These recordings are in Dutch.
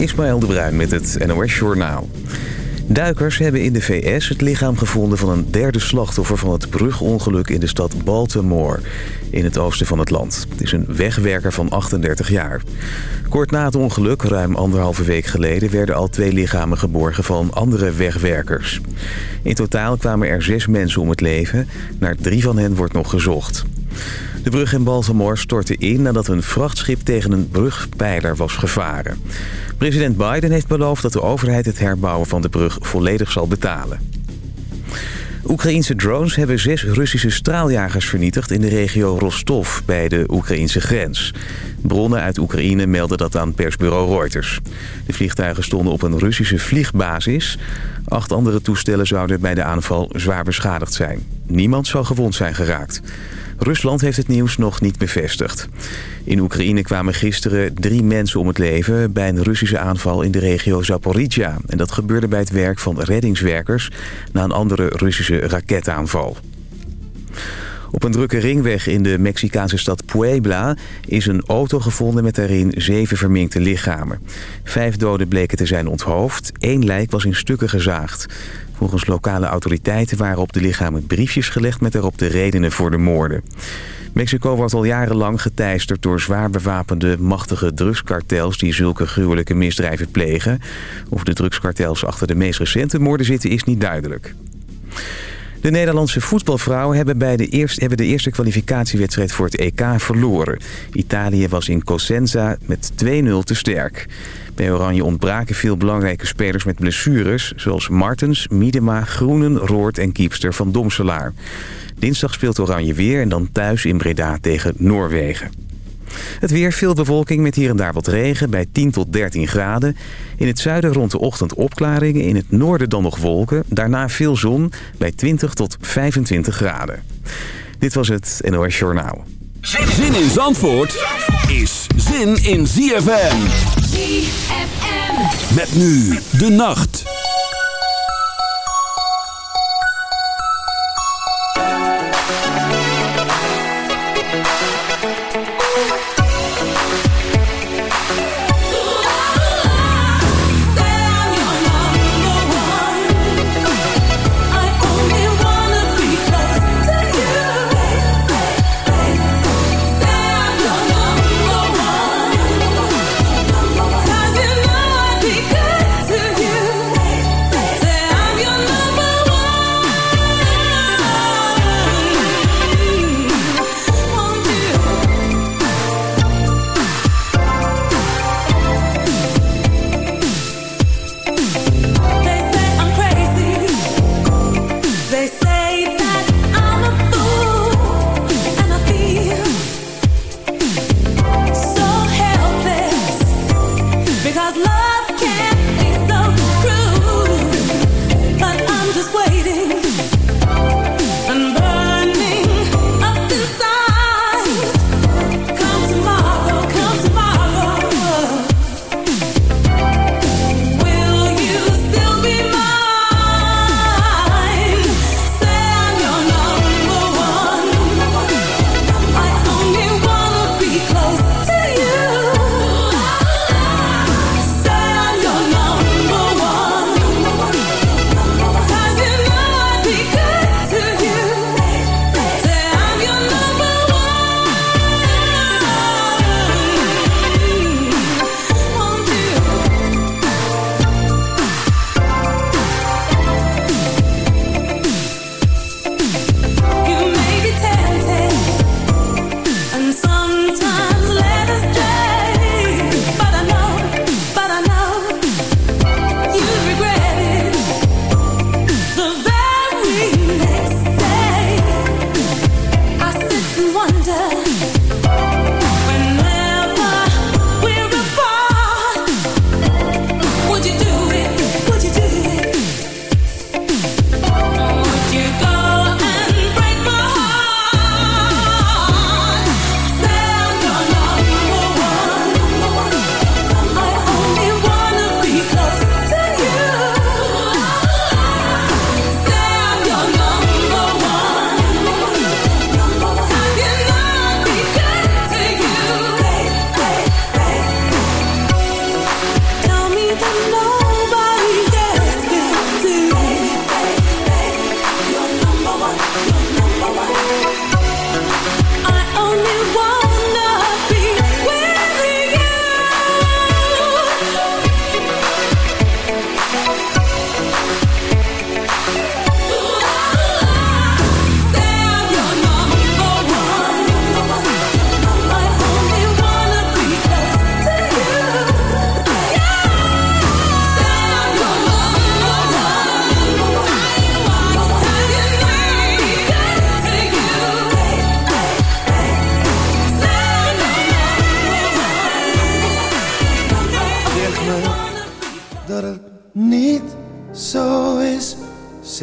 Ismaël de Bruin met het NOS Journaal. Duikers hebben in de VS het lichaam gevonden van een derde slachtoffer... van het brugongeluk in de stad Baltimore in het oosten van het land. Het is een wegwerker van 38 jaar. Kort na het ongeluk, ruim anderhalve week geleden... werden al twee lichamen geborgen van andere wegwerkers. In totaal kwamen er zes mensen om het leven. Naar drie van hen wordt nog gezocht. De brug in Baltimore stortte in nadat een vrachtschip tegen een brugpijler was gevaren. President Biden heeft beloofd dat de overheid het herbouwen van de brug volledig zal betalen. Oekraïense drones hebben zes Russische straaljagers vernietigd in de regio Rostov bij de Oekraïnse grens. Bronnen uit Oekraïne melden dat aan persbureau Reuters. De vliegtuigen stonden op een Russische vliegbasis. Acht andere toestellen zouden bij de aanval zwaar beschadigd zijn. Niemand zou gewond zijn geraakt. Rusland heeft het nieuws nog niet bevestigd. In Oekraïne kwamen gisteren drie mensen om het leven... bij een Russische aanval in de regio Zaporizhia. En dat gebeurde bij het werk van reddingswerkers... na een andere Russische raketaanval. Op een drukke ringweg in de Mexicaanse stad Puebla is een auto gevonden met daarin zeven verminkte lichamen. Vijf doden bleken te zijn onthoofd, één lijk was in stukken gezaagd. Volgens lokale autoriteiten waren op de lichamen briefjes gelegd met erop de redenen voor de moorden. Mexico wordt al jarenlang geteisterd door zwaar bewapende machtige drugskartels die zulke gruwelijke misdrijven plegen. Of de drugskartels achter de meest recente moorden zitten is niet duidelijk. De Nederlandse voetbalvrouwen hebben, bij de, eerste, hebben de eerste kwalificatiewedstrijd voor het EK verloren. Italië was in Cosenza met 2-0 te sterk. Bij Oranje ontbraken veel belangrijke spelers met blessures... zoals Martens, Miedema, Groenen, Roort en kiepster van Domselaar. Dinsdag speelt Oranje weer en dan thuis in Breda tegen Noorwegen. Het weer, veel bewolking met hier en daar wat regen bij 10 tot 13 graden. In het zuiden rond de ochtend opklaringen, in het noorden dan nog wolken. Daarna veel zon bij 20 tot 25 graden. Dit was het NOS Journaal. Zin in Zandvoort is zin in ZFM. ZFM. Met nu de nacht.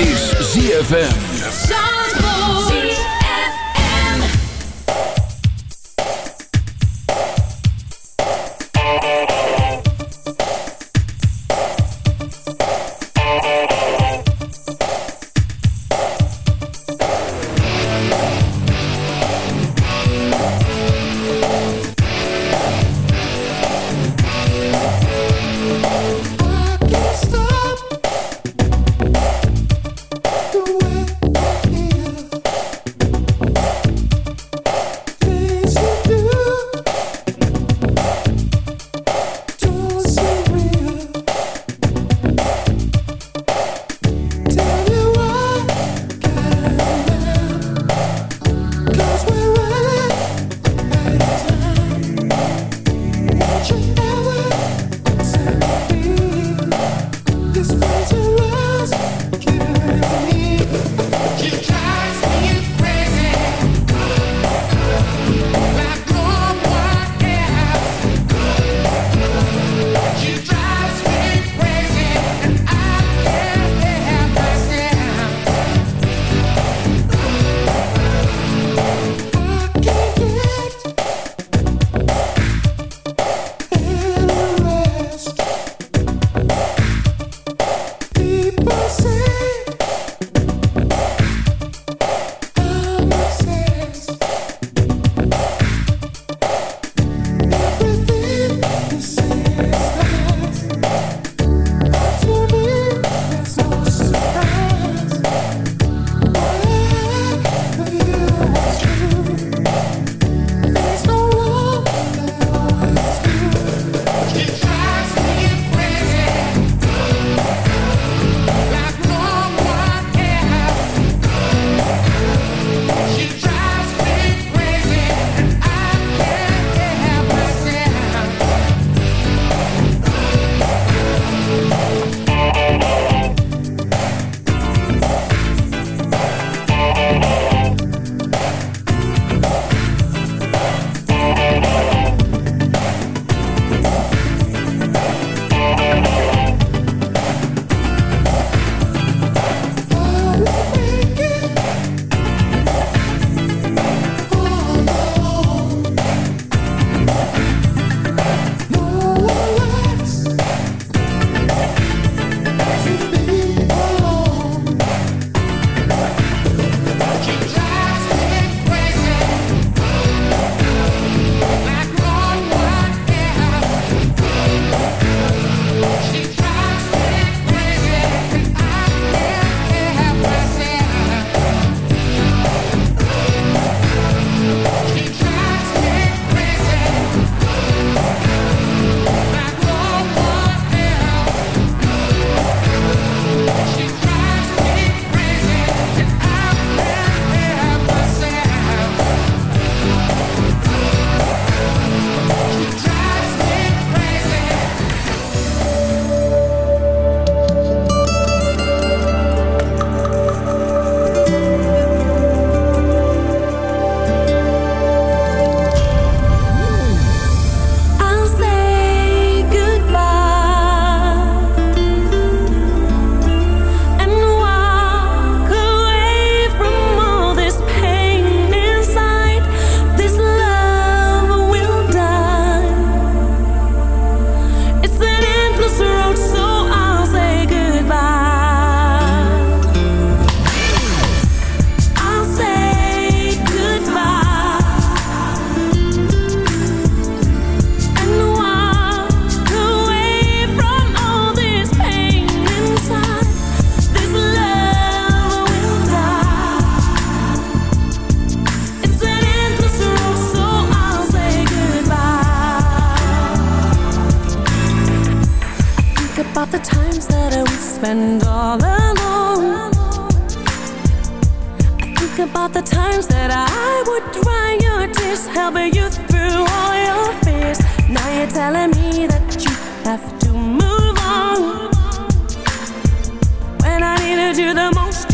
Is ZFM. to the most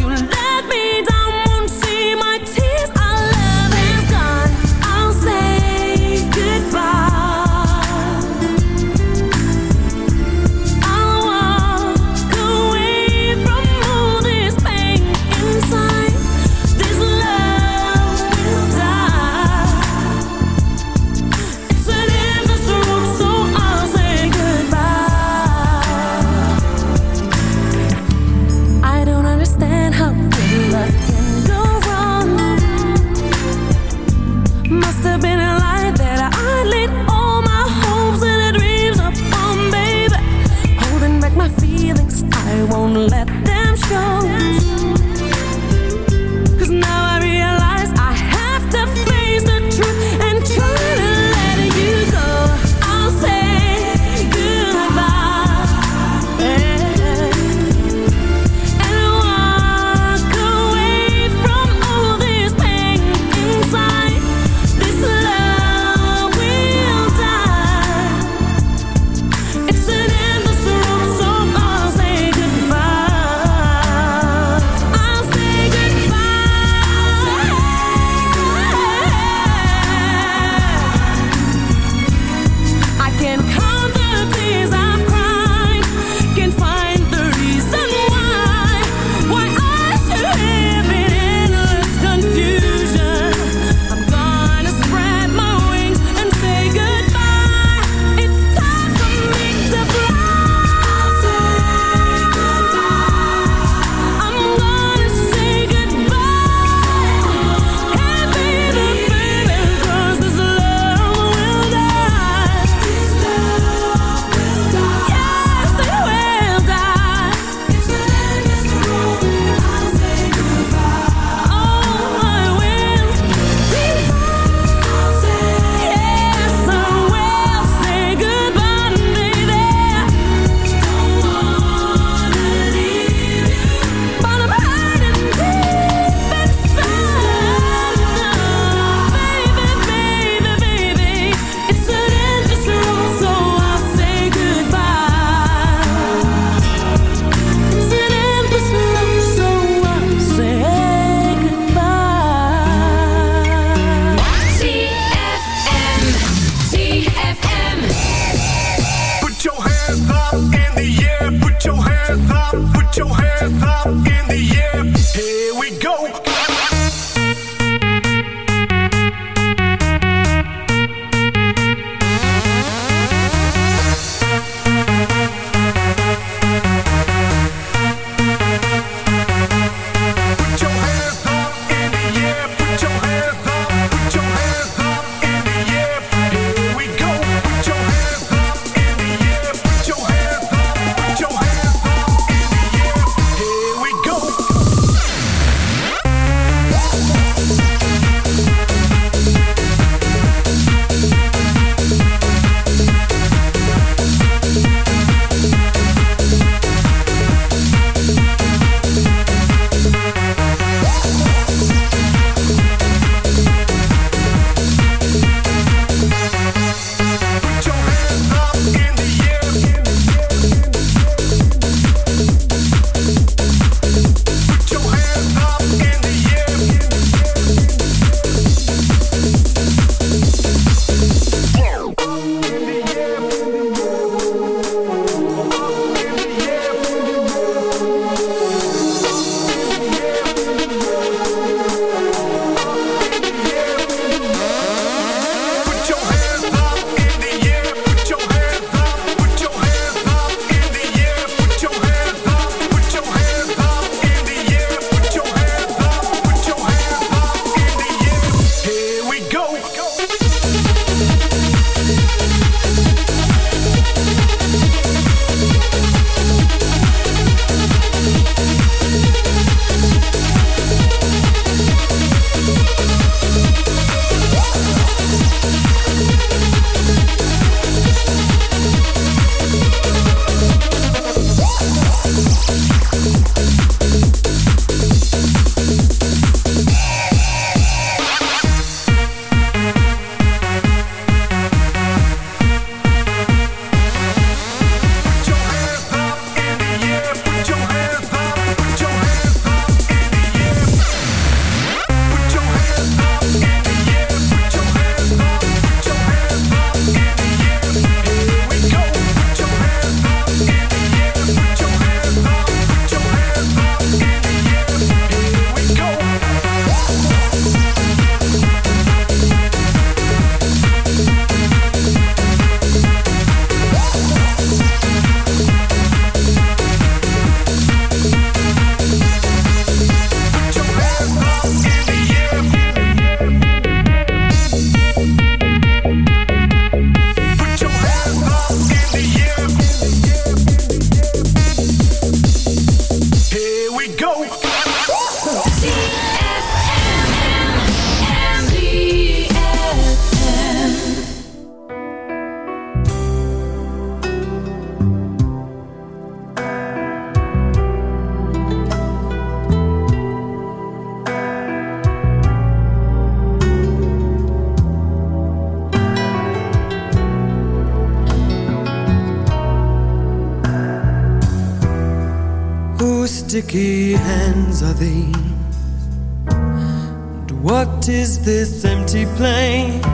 empty place?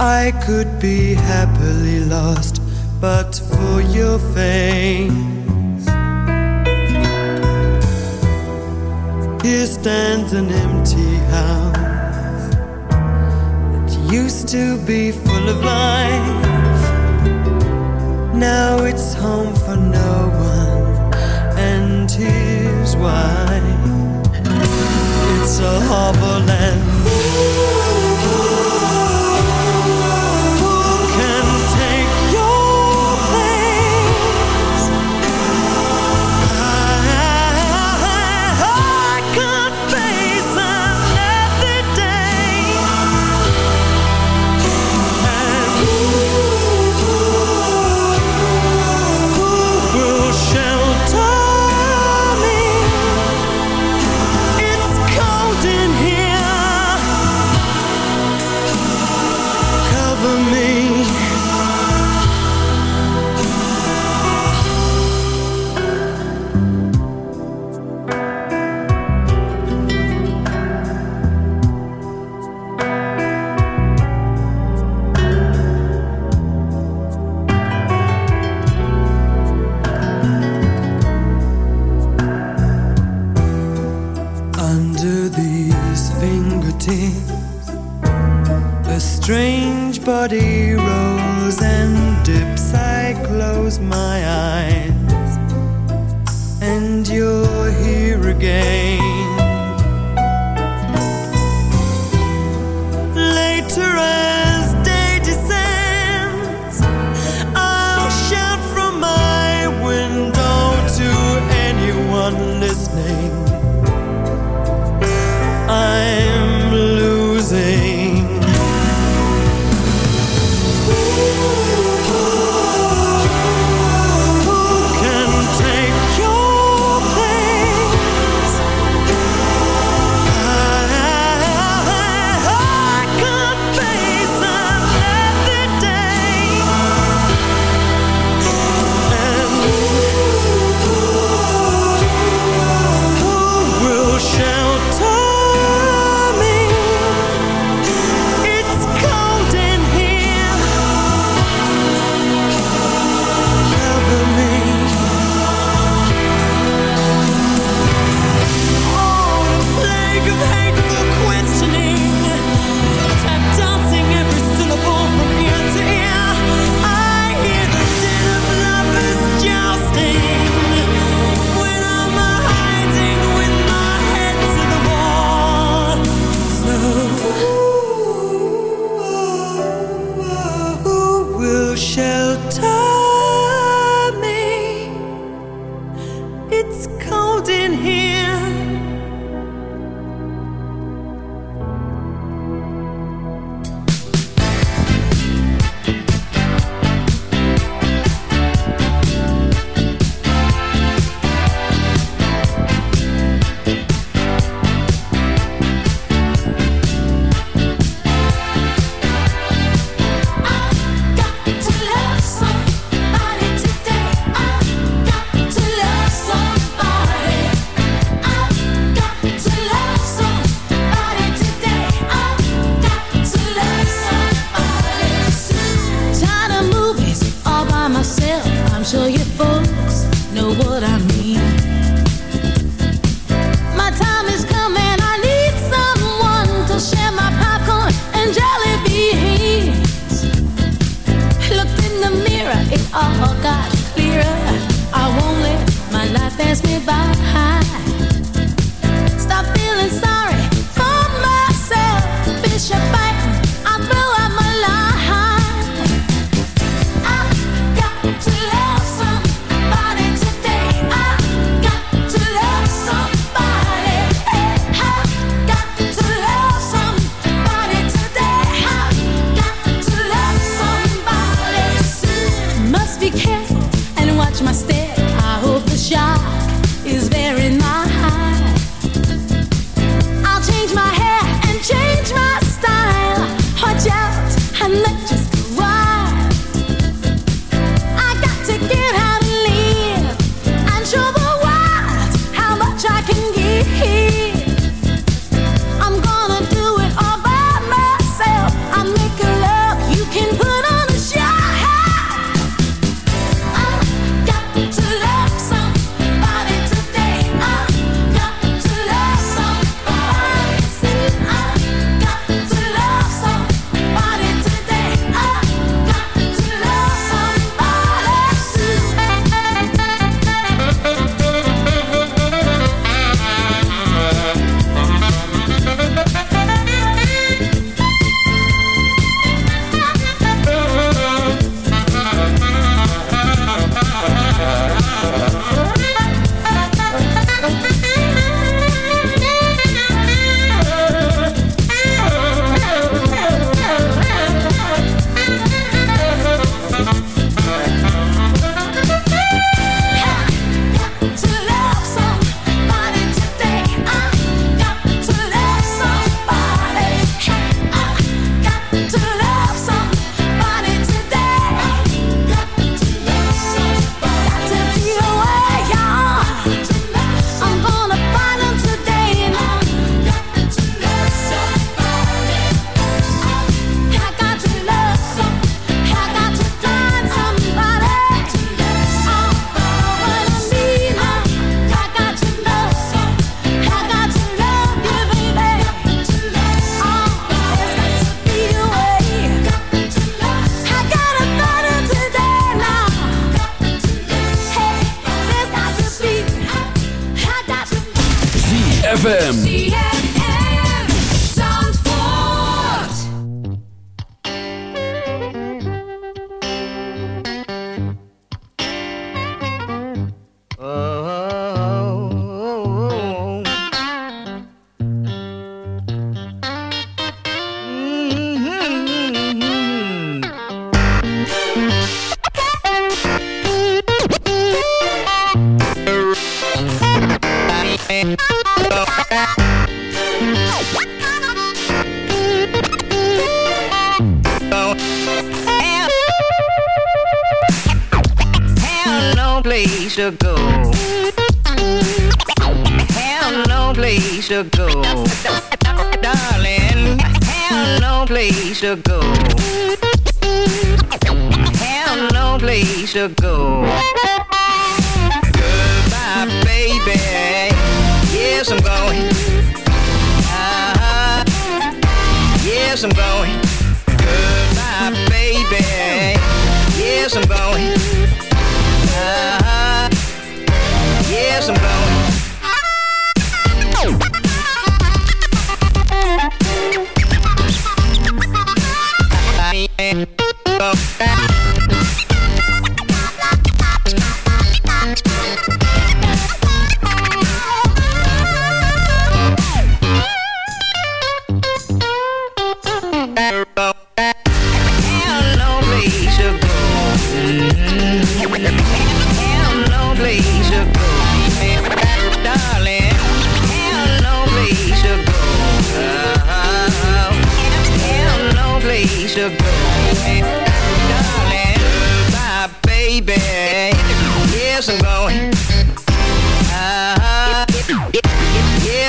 I could be happily lost, but for your face. Here stands an empty house that used to be full of life. Now it's home for no one, and here's why. A harbor land.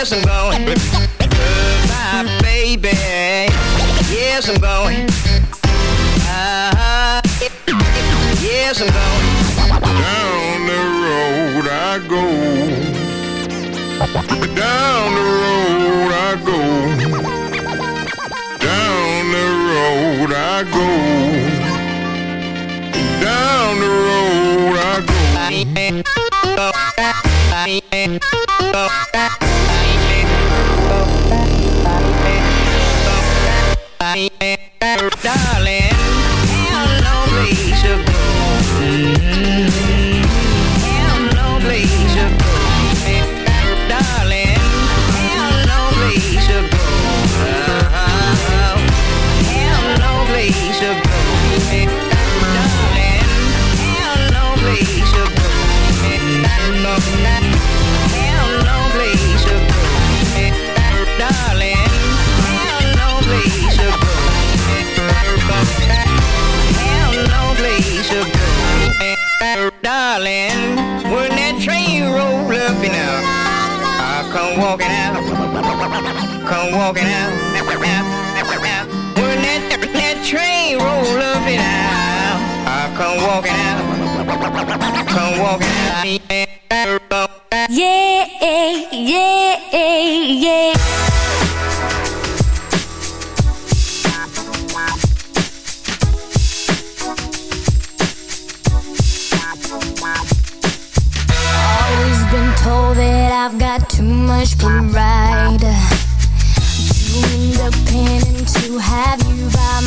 Yes, I'm going. Goodbye, baby. Yes, I'm going. Uh, yes, I'm going. Down the road I go. Down the road I go. Down the road I go. Down the road I go. tal come walking out. When that, that train roll up and out, I come walking out. Come walking out. Yeah, yeah, yeah, yeah. I've got too much pride the pen and to have you by my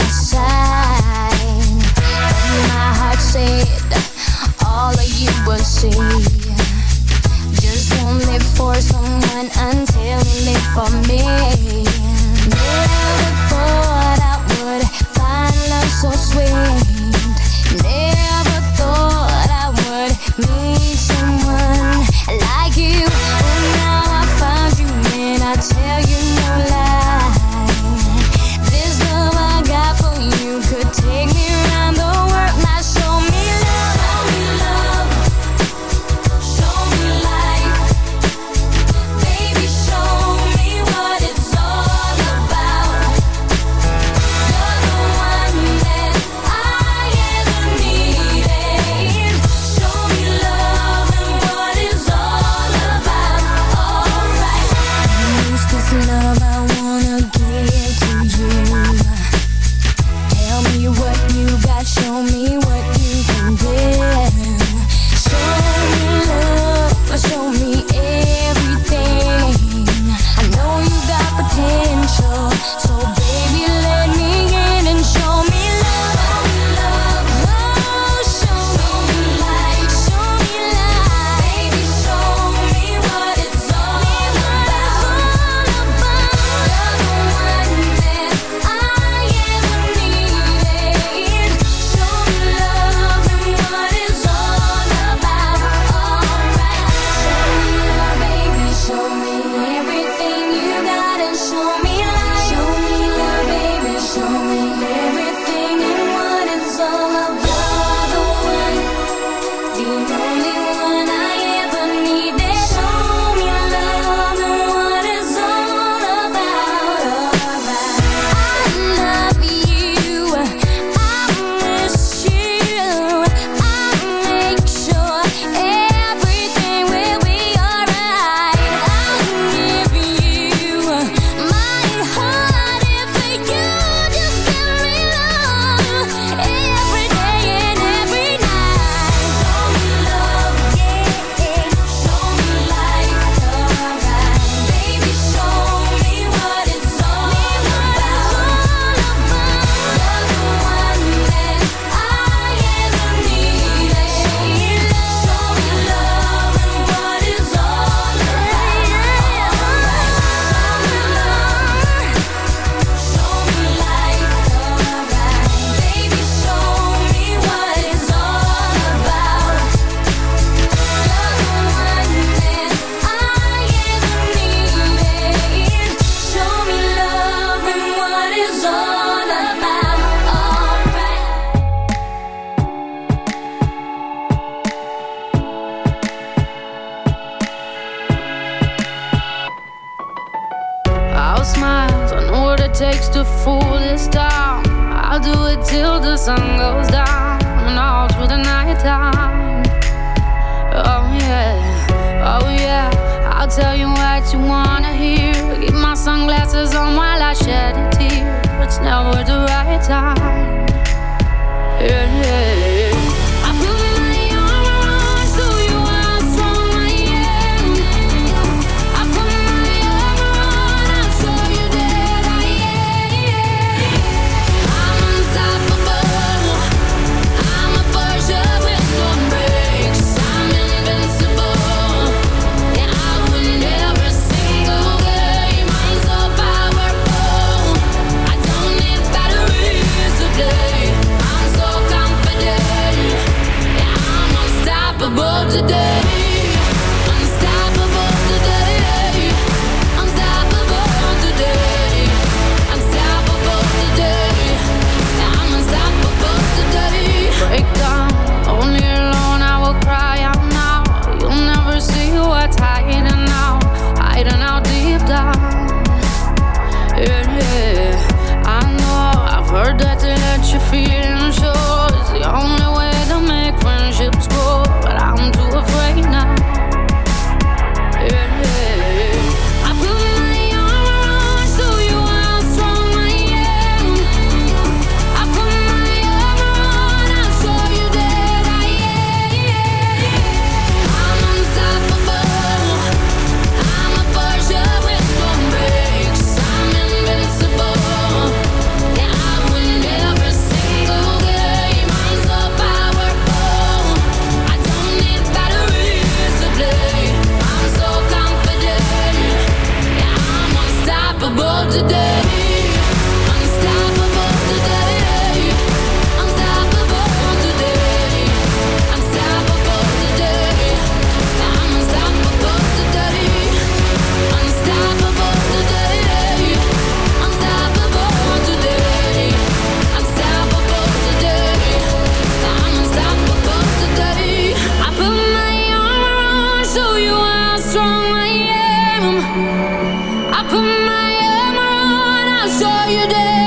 I put my armor on, I'll show you that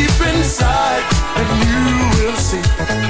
deep inside, and you will see.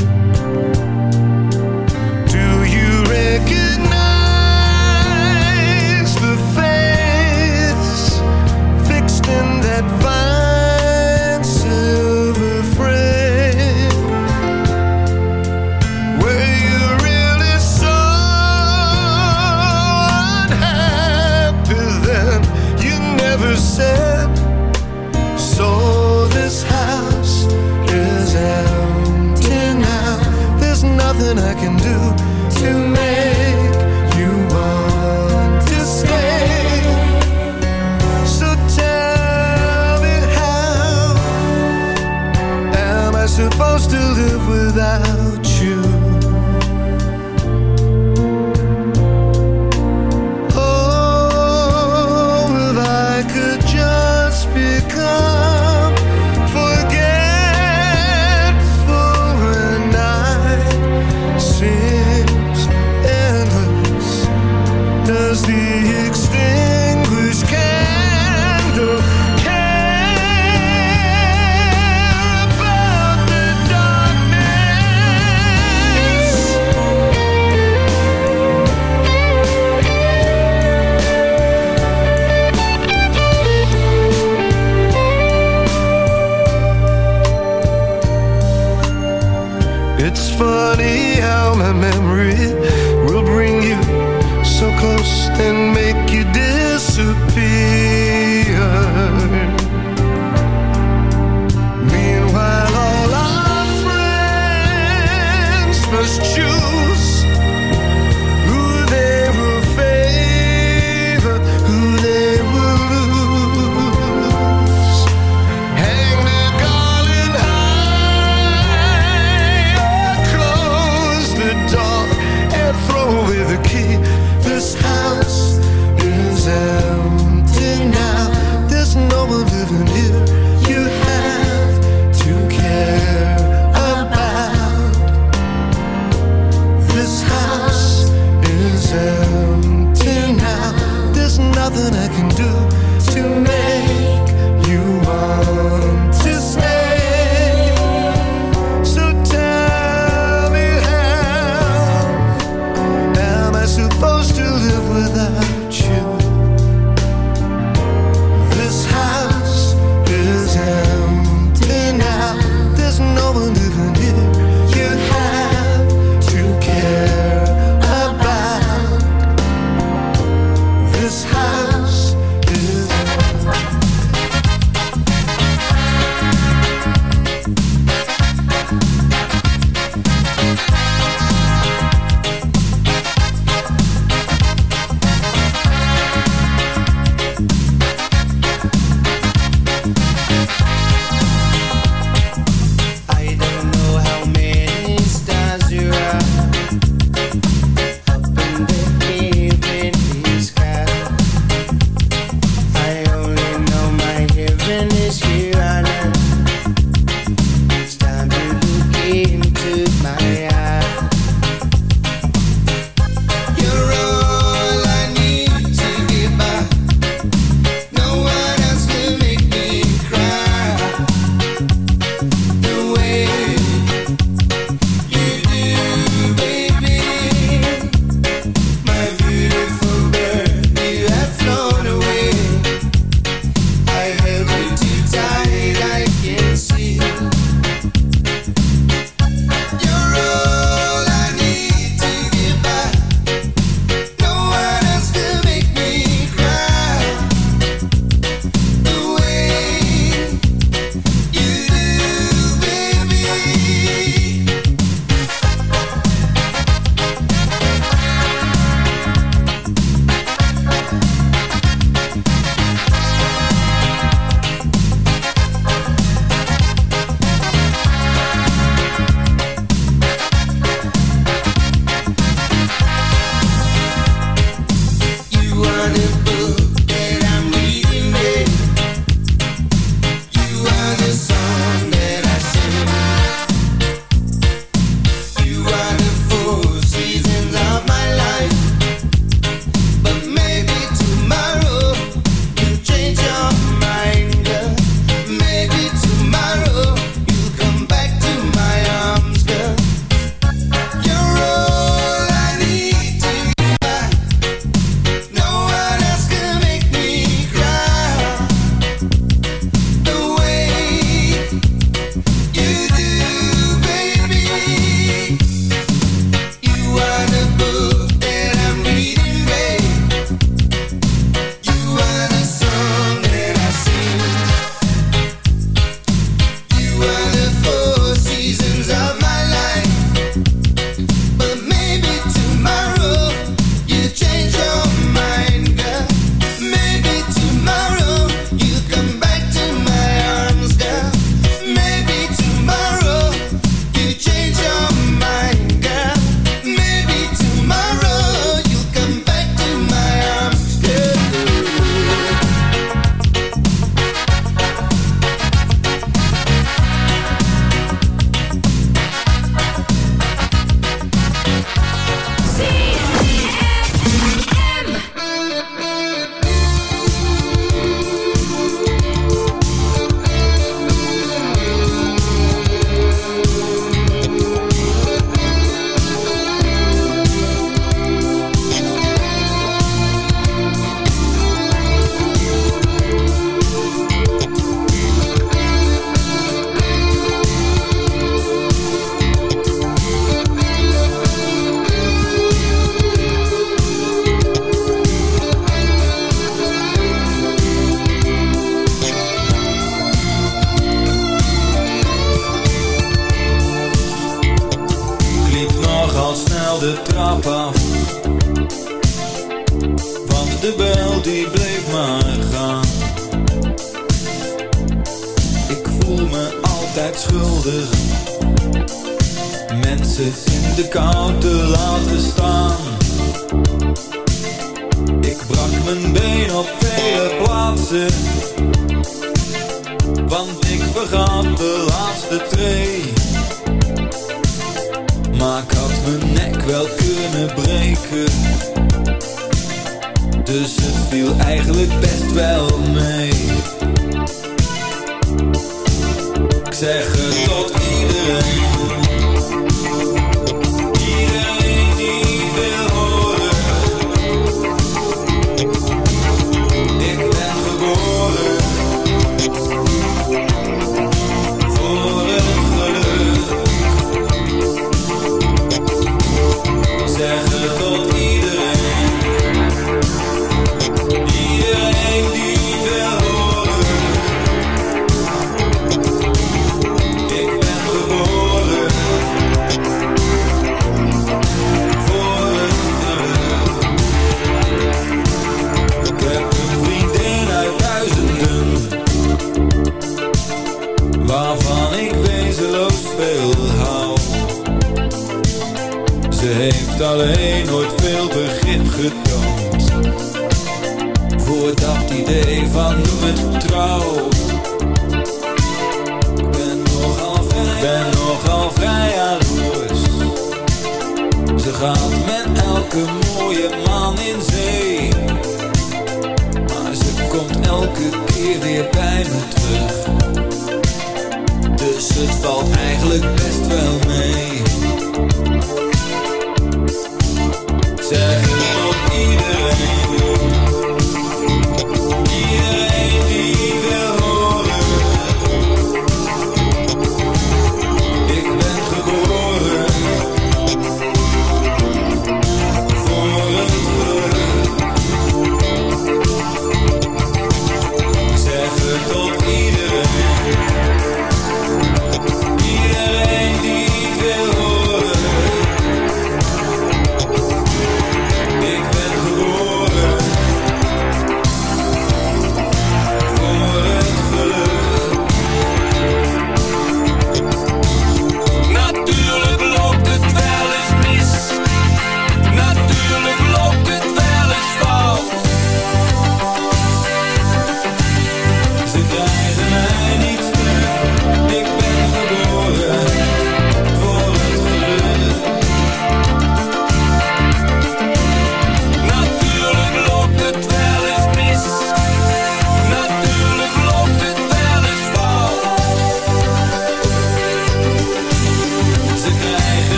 Supposed to live without